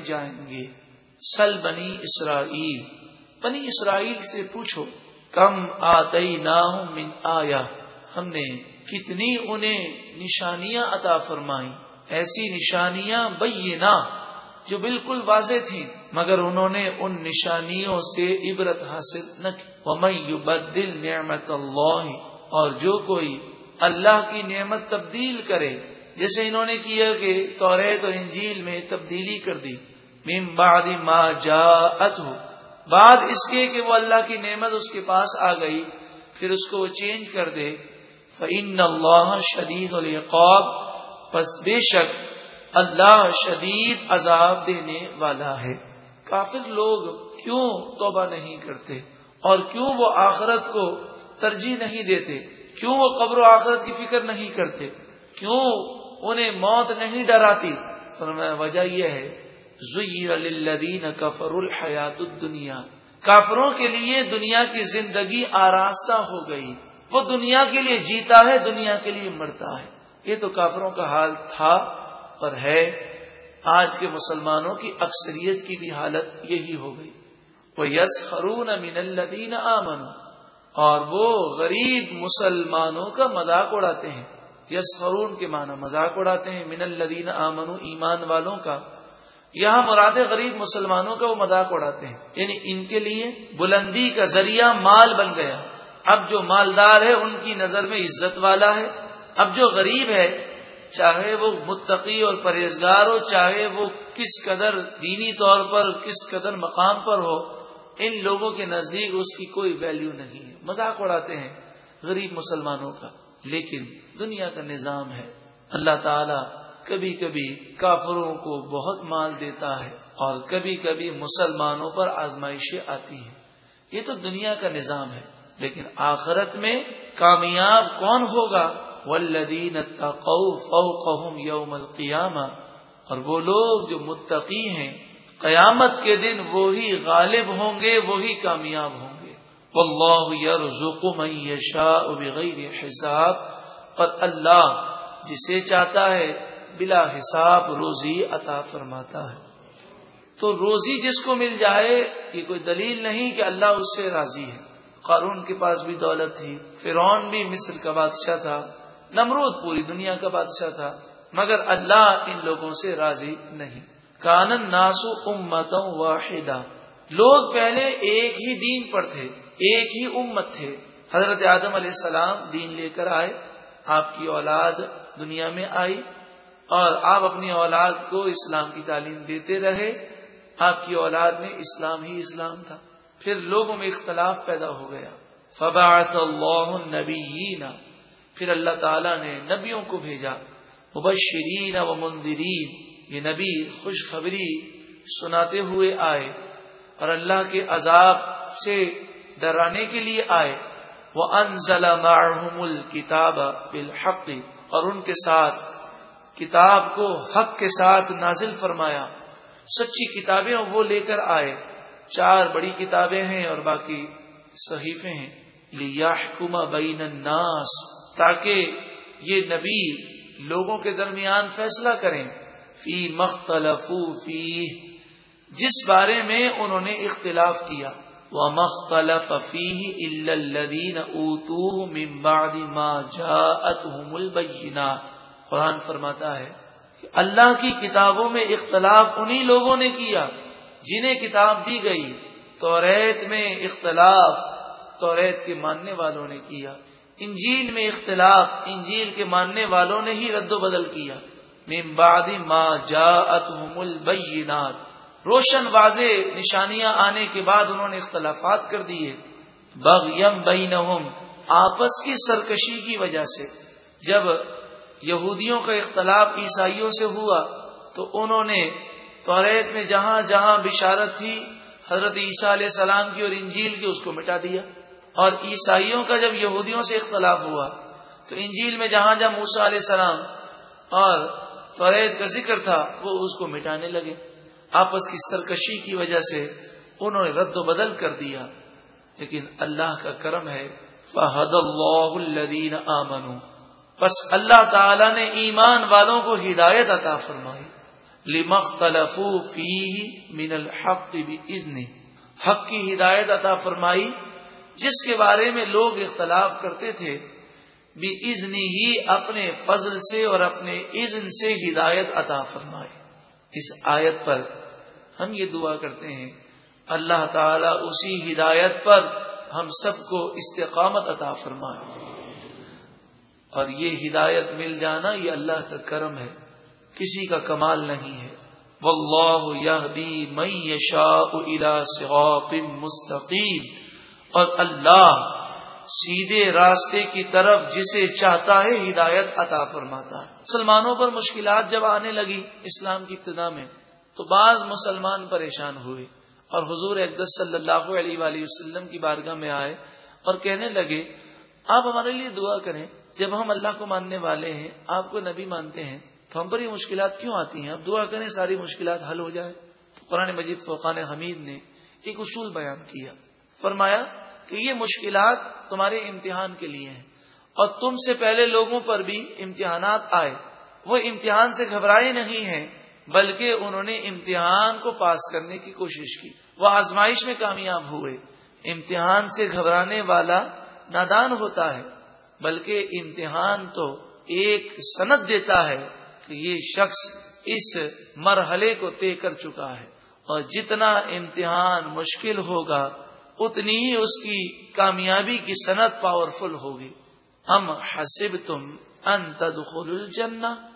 جائیں گے۔ سل بنی اسرائیل۔ بنی اسرائیل سے پوچھو، کم آئی نہ من آیا ہم نے کتنی انہیں نشانیاں عطا فرمائی ایسی نشانیاں بینا جو بالکل واضح تھیں، مگر انہوں نے ان نشانیوں سے عبرت حاصل نہ کی۔ بدل نعمت اللہ، اور جو کوئی اللہ کی نعمت تبدیل کرے، جیسے انہوں نے کیا کہ توریت اور انجیل میں تبدیلی کر دی۔ مم بعد ما جا بعد اس کے کہ وہ اللہ کی نعمت اس کے پاس آ گئی، پھر اس کو وہ چینج کر دے۔ فعن اللہ شدید القاب بس بے شک اللہ شدید عذاب دینے والا ہے۔ کافر لوگ کیوں توبہ نہیں کرتے؟ اور کیوں وہ آخرت کو ترجیح نہیں دیتے؟ کیوں وہ قبر و آخرت کی فکر نہیں کرتے؟ کیوں انہیں موت نہیں ڈراتی؟ فرمایا، وجہ یہ ہے زین کفر الحیات الدنیا کافروں کے لیے دنیا کی زندگی آراستہ ہو گئی۔ وہ دنیا کے لیے جیتا ہے، دنیا کے لیے مرتا ہے۔ یہ تو کافروں کا حال تھا اور ہے، آج کے مسلمانوں کی اکثریت کی بھی حالت یہی ہو گئی۔ وہ یس خرون امین الدین آمن اور وہ غریب مسلمانوں کا مذاق اڑاتے ہیں۔ یس خرون کے معنی مذاق اڑاتے ہیں۔ من الدین آمن ایمان والوں کا۔ یہاں مراد غریب مسلمانوں کا وہ مذاق اڑاتے ہیں۔ یعنی ان کے لیے بلندی کا ذریعہ مال بن گیا۔ اب جو مالدار ہے، ان کی نظر میں عزت والا ہے۔ اب جو غریب ہے، چاہے وہ متقی اور پرہیزگار ہو، چاہے وہ کس قدر دینی طور پر، کس قدر مقام پر ہو، ان لوگوں کے نزدیک اس کی کوئی ویلیو نہیں ہے۔ مذاق اڑاتے ہیں غریب مسلمانوں کا۔ لیکن دنیا کا نظام ہے۔ اللہ تعالی کبھی کبھی کافروں کو بہت مال دیتا ہے اور کبھی کبھی مسلمانوں پر آزمائشیں آتی ہیں۔ یہ تو دنیا کا نظام ہے، لیکن آخرت میں کامیاب کون ہوگا؟ والذین اتقوا فوقهم یوم القیامہ اور وہ لوگ جو متقی ہیں، قیامت کے دن وہی غالب ہوں گے، وہی کامیاب ہوں گے۔ واللہ یرزق من یشاء بغیر حساب۔ اور اللہ جسے چاہتا ہے بلا حساب روزی عطا فرماتا ہے۔ تو روزی جس کو مل جائے، یہ کوئی دلیل نہیں کہ اللہ اس سے راضی ہے۔ قارون کے پاس بھی دولت تھی، فرعون بھی مصر کا بادشاہ تھا۔ نمرود پوری دنیا کا بادشاہ تھا، مگر اللہ ان لوگوں سے راضی نہیں۔ کانن ناسو امتوں واحدہ لوگ پہلے ایک ہی دین پر تھے، ایک ہی امت تھے۔ حضرت آدم علیہ السلام دین لے کر آئے، آپ کی اولاد دنیا میں آئی۔ اور آپ اپنی اولاد کو اسلام کی تعلیم دیتے رہے، آپ کی اولاد میں اسلام ہی اسلام تھا۔ پھر لوگوں میں اختلاف پیدا ہو گیا۔ فباث اللہ نبی پھر اللہ تعالیٰ نے نبیوں کو بھیجا۔ مبشرین و منظرین یہ نبی خوشخبری سناتے ہوئے آئے اور اللہ کے عذاب سے ڈرانے کے لیے آئے۔ وہ انزل معهم الكتاب بالحق۔ اور ان کے ساتھ کتاب کو حق کے ساتھ نازل فرمایا۔ سچی کتابیں وہ لے کر آئے۔ چار بڑی کتابیں ہیں اور باقی صحیفے ہیں۔ لیا حکومہ بین الناس، تاکہ یہ نبی لوگوں کے درمیان فیصلہ کریں۔ فی مختلف فی جس بارے میں انہوں نے اختلاف کیا۔ وہ مختلف فی الدین اتو ممباد ما جاءتهم البینات۔ قرآن فرماتا ہے کہ اللہ کی کتابوں میں اختلاف انہی لوگوں نے کیا جنہیں کتاب دی گئی۔ تو ریت میں اختلاف تو ریت کے ماننے والوں نے کیا۔ انجیل میں اختلاف، انجیل کے ماننے والوں نے ہی رد و بدل کیا۔ بعد ما جاءتهم البینات۔ روشن واضح نشانیاں آنے کے بعد انہوں نے اختلافات کر دیے۔ بغیم بینہم، آپس کی سرکشی کی وجہ سے۔ جب یہودیوں کا اختلاف عیسائیوں سے ہوا تو انہوں نے توریت میں جہاں جہاں بشارت تھی، حضرت عیسیٰ علیہ السلام کی اور انجیل کی اس کو مٹا دیا۔ اور عیسائیوں کا جب یہودیوں سے اختلاف ہوا تو انجیل میں جہاں جہاں موسا علیہ السلام اور توریت کا ذکر تھا، وہ اس کو مٹانے لگے۔ آپس کی سرکشی کی وجہ سے انہوں نے رد و بدل کر دیا۔ لیکن اللہ کا کرم ہے فہد اللہ الدین آمن بس اللہ تعالی نے ایمان والوں کو ہدایت عطا فرمائی. لمختلفو فی من الحق بھی حق کی ہدایت عطا فرمائی، جس کے بارے میں لوگ اختلاف کرتے تھے بھی ازنی ہی اپنے فضل سے اور اپنے اذن سے ہدایت عطا فرمائے اس آیت پر ہم یہ دعا کرتے ہیں، اللہ تعالی اسی ہدایت پر ہم سب کو استقامت عطا فرمائے۔ اور یہ ہدایت مل جانا یہ اللہ کا کرم ہے، کسی کا کمال نہیں ہے۔ واللہ یہدی من یشاء الى صراط مستقیم۔ اور اللہ سیدھے راستے کی طرف جسے چاہتا ہے ہدایت عطا فرماتا ہے۔ مسلمانوں پر مشکلات جب آنے لگی اسلام کی ابتدا میں، تو بعض مسلمان پریشان ہوئے۔ اور حضور اقدس صلی اللہ علیہ وآلہ وسلم کی بارگاہ میں آئے اور کہنے لگے، آپ ہمارے لیے دعا کریں۔ جب ہم اللہ کو ماننے والے ہیں، آپ کو نبی مانتے ہیں، تو ہم پر یہ مشکلات کیوں آتی ہیں؟ اب دعا کریں ساری مشکلات حل ہو جائے۔ تو قرآن مجید فوقان حمید نے ایک اصول بیان کیا۔ فرمایا کہ یہ مشکلات تمہارے امتحان کے لیے ہیں۔ اور تم سے پہلے لوگوں پر بھی امتحانات آئے۔ وہ امتحان سے گھبرائے نہیں ہیں، بلکہ انہوں نے امتحان کو پاس کرنے کی کوشش کی۔ وہ آزمائش میں کامیاب ہوئے۔ امتحان سے گھبرانے والا نادان ہوتا ہے۔ بلکہ امتحان تو ایک سند دیتا ہے کہ یہ شخص اس مرحلے کو طے کر چکا ہے۔ اور جتنا امتحان مشکل ہوگا، اتنی ہی اس کی کامیابی کی صنعت پاورفل ہوگی۔ ہم حسب تم انتدخل الجنہ۔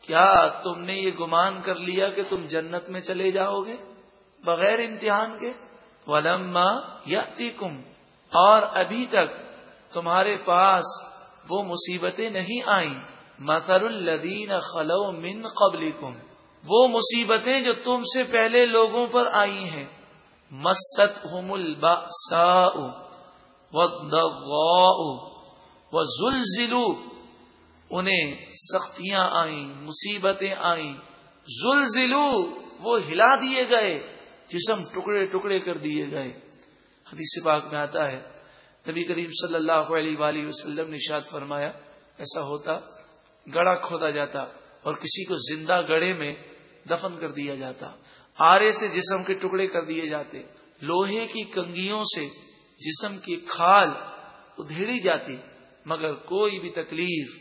کیا تم نے یہ گمان کر لیا کہ تم جنت میں چلے جاؤ گے بغیر امتحان کے؟ ولما یا اور ابھی تک تمہارے پاس وہ مصیبتیں نہیں آئیں۔ مثر الدین خلو من قبل وہ مصیبتیں جو تم سے پہلے لوگوں پر آئی ہیں۔ مست ہوم و زلزلو انہیں سختیاں آئیں، مصیبتیں آئیں۔ زلزلو وہ ہلا دیے گئے، جسم ٹکڑے ٹکڑے کر دیے گئے۔ حدیث پاک میں آتا ہے۔ نبی کریم صلی اللہ علیہ وآلہ وسلم نے شاد فرمایا، ایسا ہوتا، گڑا کھودا جاتا اور کسی کو زندہ گڑے میں دفن کر دیا جاتا، آرے سے جسم کے ٹکڑے کر دیے جاتے، لوہے کی کنگیوں سے جسم کی کھال ادھیڑی جاتی، مگر کوئی بھی تکلیف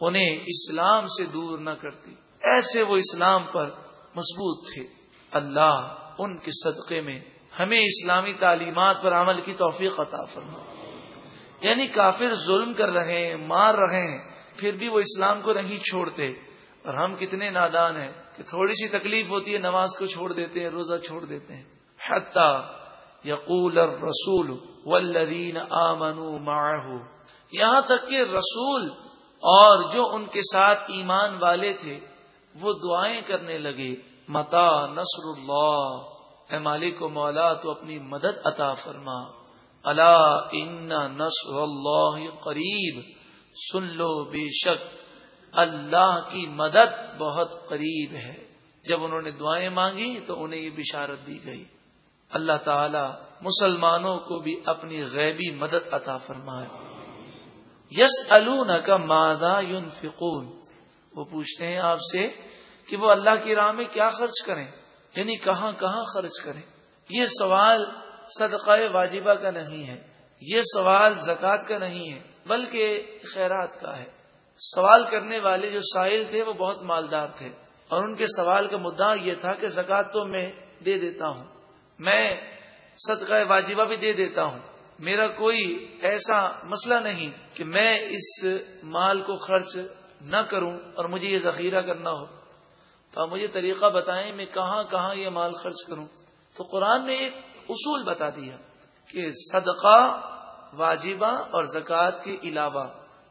انہیں اسلام سے دور نہ کرتی۔ ایسے وہ اسلام پر مضبوط تھے۔ اللہ ان کے صدقے میں ہمیں اسلامی تعلیمات پر عمل کی توفیق عطا فرما یعنی کافر ظلم کر رہے ہیں، مار رہے ہیں، پھر بھی وہ اسلام کو نہیں چھوڑتے۔ اور ہم کتنے نادان ہیں کہ تھوڑی سی تکلیف ہوتی ہے، نماز کو چھوڑ دیتے ہیں، روزہ چھوڑ دیتے ہیں۔ حتی یقول الرسول والذین آمنوا معه، یہاں تک کہ رسول اور جو ان کے ساتھ ایمان والے تھے، وہ دعائیں کرنے لگے۔ متا نصر اللہ، اے مالک و مولا، تو اپنی مدد عطا فرما۔ اللہ ان نصر اللہ قریب سن لو بے شک، اللہ کی مدد بہت قریب ہے۔ جب انہوں نے دعائیں مانگی تو انہیں یہ بشارت دی گئی۔ اللہ تعالی مسلمانوں کو بھی اپنی غیبی مدد عطا فرمائے۔ یس النا کا مادہ یون فکون وہ پوچھتے ہیں آپ سے کہ وہ اللہ کی راہ میں کیا خرچ کریں؟ یعنی کہاں کہاں خرچ کریں؟ یہ سوال صدقہ واجبہ کا نہیں ہے، یہ سوال زکوٰۃ کا نہیں ہے، بلکہ خیرات کا ہے۔ سوال کرنے والے جو ساحل تھے، وہ بہت مالدار تھے۔ اور ان کے سوال کا مدعا یہ تھا کہ زکوٰۃ تو میں دے دیتا ہوں۔ میں صدقہ واجبہ بھی دے دیتا ہوں۔ میرا کوئی ایسا مسئلہ نہیں کہ میں اس مال کو خرچ نہ کروں اور مجھے یہ ذخیرہ کرنا ہو۔ تو آپ مجھے طریقہ بتائیں، میں کہاں کہاں یہ مال خرچ کروں؟ تو قرآن نے ایک اصول بتا دیا کہ صدقہ، واجبہ اور زکوٰۃ کے علاوہ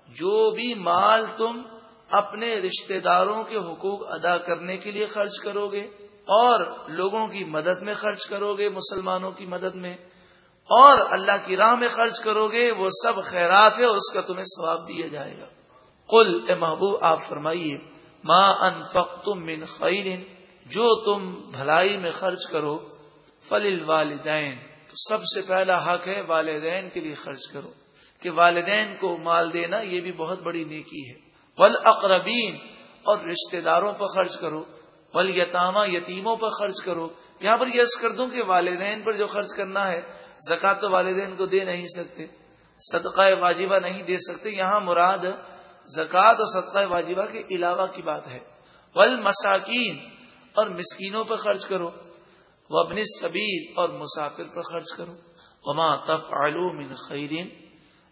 جو بھی مال تم اپنے رشتہ داروں کے حقوق ادا کرنے کے لیے خرچ کرو گے اور لوگوں کی مدد میں خرچ کرو گے، مسلمانوں کی مدد میں اور اللہ کی راہ میں خرچ کرو گے، وہ سب خیرات ہے اور اس کا تمہیں ثواب دیا جائے گا۔ قل، اے محبوب، آپ فرمائیے ماں ان تم من خیر، جو تم بھلائی میں خرچ کرو فل والدین تو سب سے پہلا حق ہے والدین کے لیے خرچ کرو کہ والدین کو مال دینا یہ بھی بہت بڑی نیکی ہے۔ ول اقربین اور رشتہ داروں پر خرچ کرو۔ بل یتامہ یتیموں پر خرچ کرو۔ یہاں پر یس کر دوں کہ والدین پر جو خرچ کرنا ہے، زکات تو والدین کو دے نہیں سکتے۔ صدقہ واجبہ نہیں دے سکتے۔ یہاں مراد زکوٰۃ اور صدقہ واجبہ کے علاوہ کی بات ہے۔ ول مساکین اور مسکینوں پر خرچ کرو۔ وہ اپنی سبیر اور مسافر پر خرچ کرو۔ وما تف من خیرین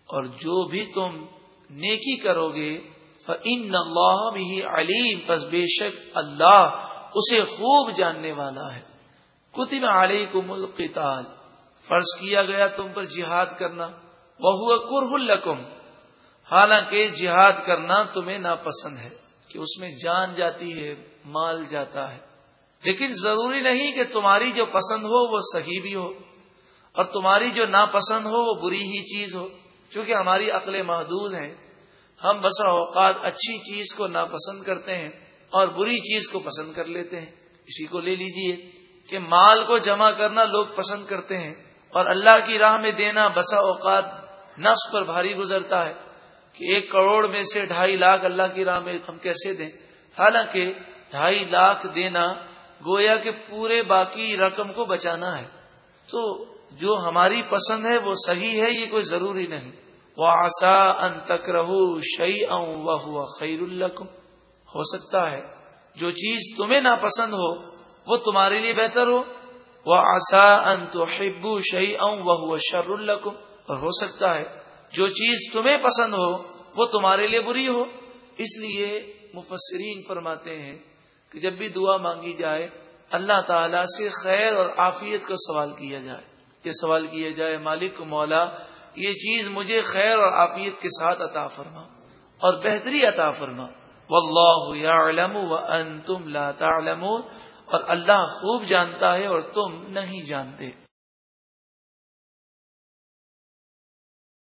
اور جو بھی تم نیکی کرو گے فن اللہ بھی علیم پس بے شک اللہ اسے خوب جاننے والا ہے۔ کتب علیکم القتال۔ فرض کیا گیا تم پر جہاد کرنا۔ وہ کرہ الکم حالانکہ جہاد کرنا تمہیں ناپسند ہے کہ اس میں جان جاتی ہے، مال جاتا ہے۔ لیکن ضروری نہیں کہ تمہاری جو پسند ہو وہ صحیح بھی ہو اور تمہاری جو ناپسند ہو وہ بری ہی چیز ہو۔ کیونکہ ہماری عقل محدود ہے ہم بسا اوقات اچھی چیز کو ناپسند کرتے ہیں اور بری چیز کو پسند کر لیتے ہیں۔ اسی کو لے لیجیے کہ مال کو جمع کرنا لوگ پسند کرتے ہیں اور اللہ کی راہ میں دینا بسا اوقات نفس پر بھاری گزرتا ہے کہ ایک کروڑ میں سے ڈھائی لاکھ اللہ کی راہ میں ہم کیسے دیں۔ حالانکہ ڈھائی لاکھ دینا گویا کہ پورے باقی رقم کو بچانا ہے۔ تو جو ہماری پسند ہے وہ صحیح ہے، یہ کوئی ضروری نہیں۔ وہ آسا ان تک رہو شعی وہ خیر القم ہو سکتا ہے، جو چیز تمہیں ناپسند ہو، وہ تمہارے لیے بہتر ہو۔ وہ آسا ان تو حبو شعی وہ شر القم اور ہو سکتا ہے، جو چیز تمہیں پسند ہو، وہ تمہارے لیے بری ہو۔ اس لیے مفسرین فرماتے ہیں کہ جب بھی دعا مانگی جائے، اللہ تعالی سے خیر اور عافیت کا سوال کیا جائے۔ یہ سوال کیا جائے، مالک مولا، یہ چیز مجھے خیر اور عافیت کے ساتھ عطا فرما اور بہتری عطا فرما۔ واللہ یعلم وانتم لا تعلمون اور اللہ خوب جانتا ہے اور تم نہیں جانتے۔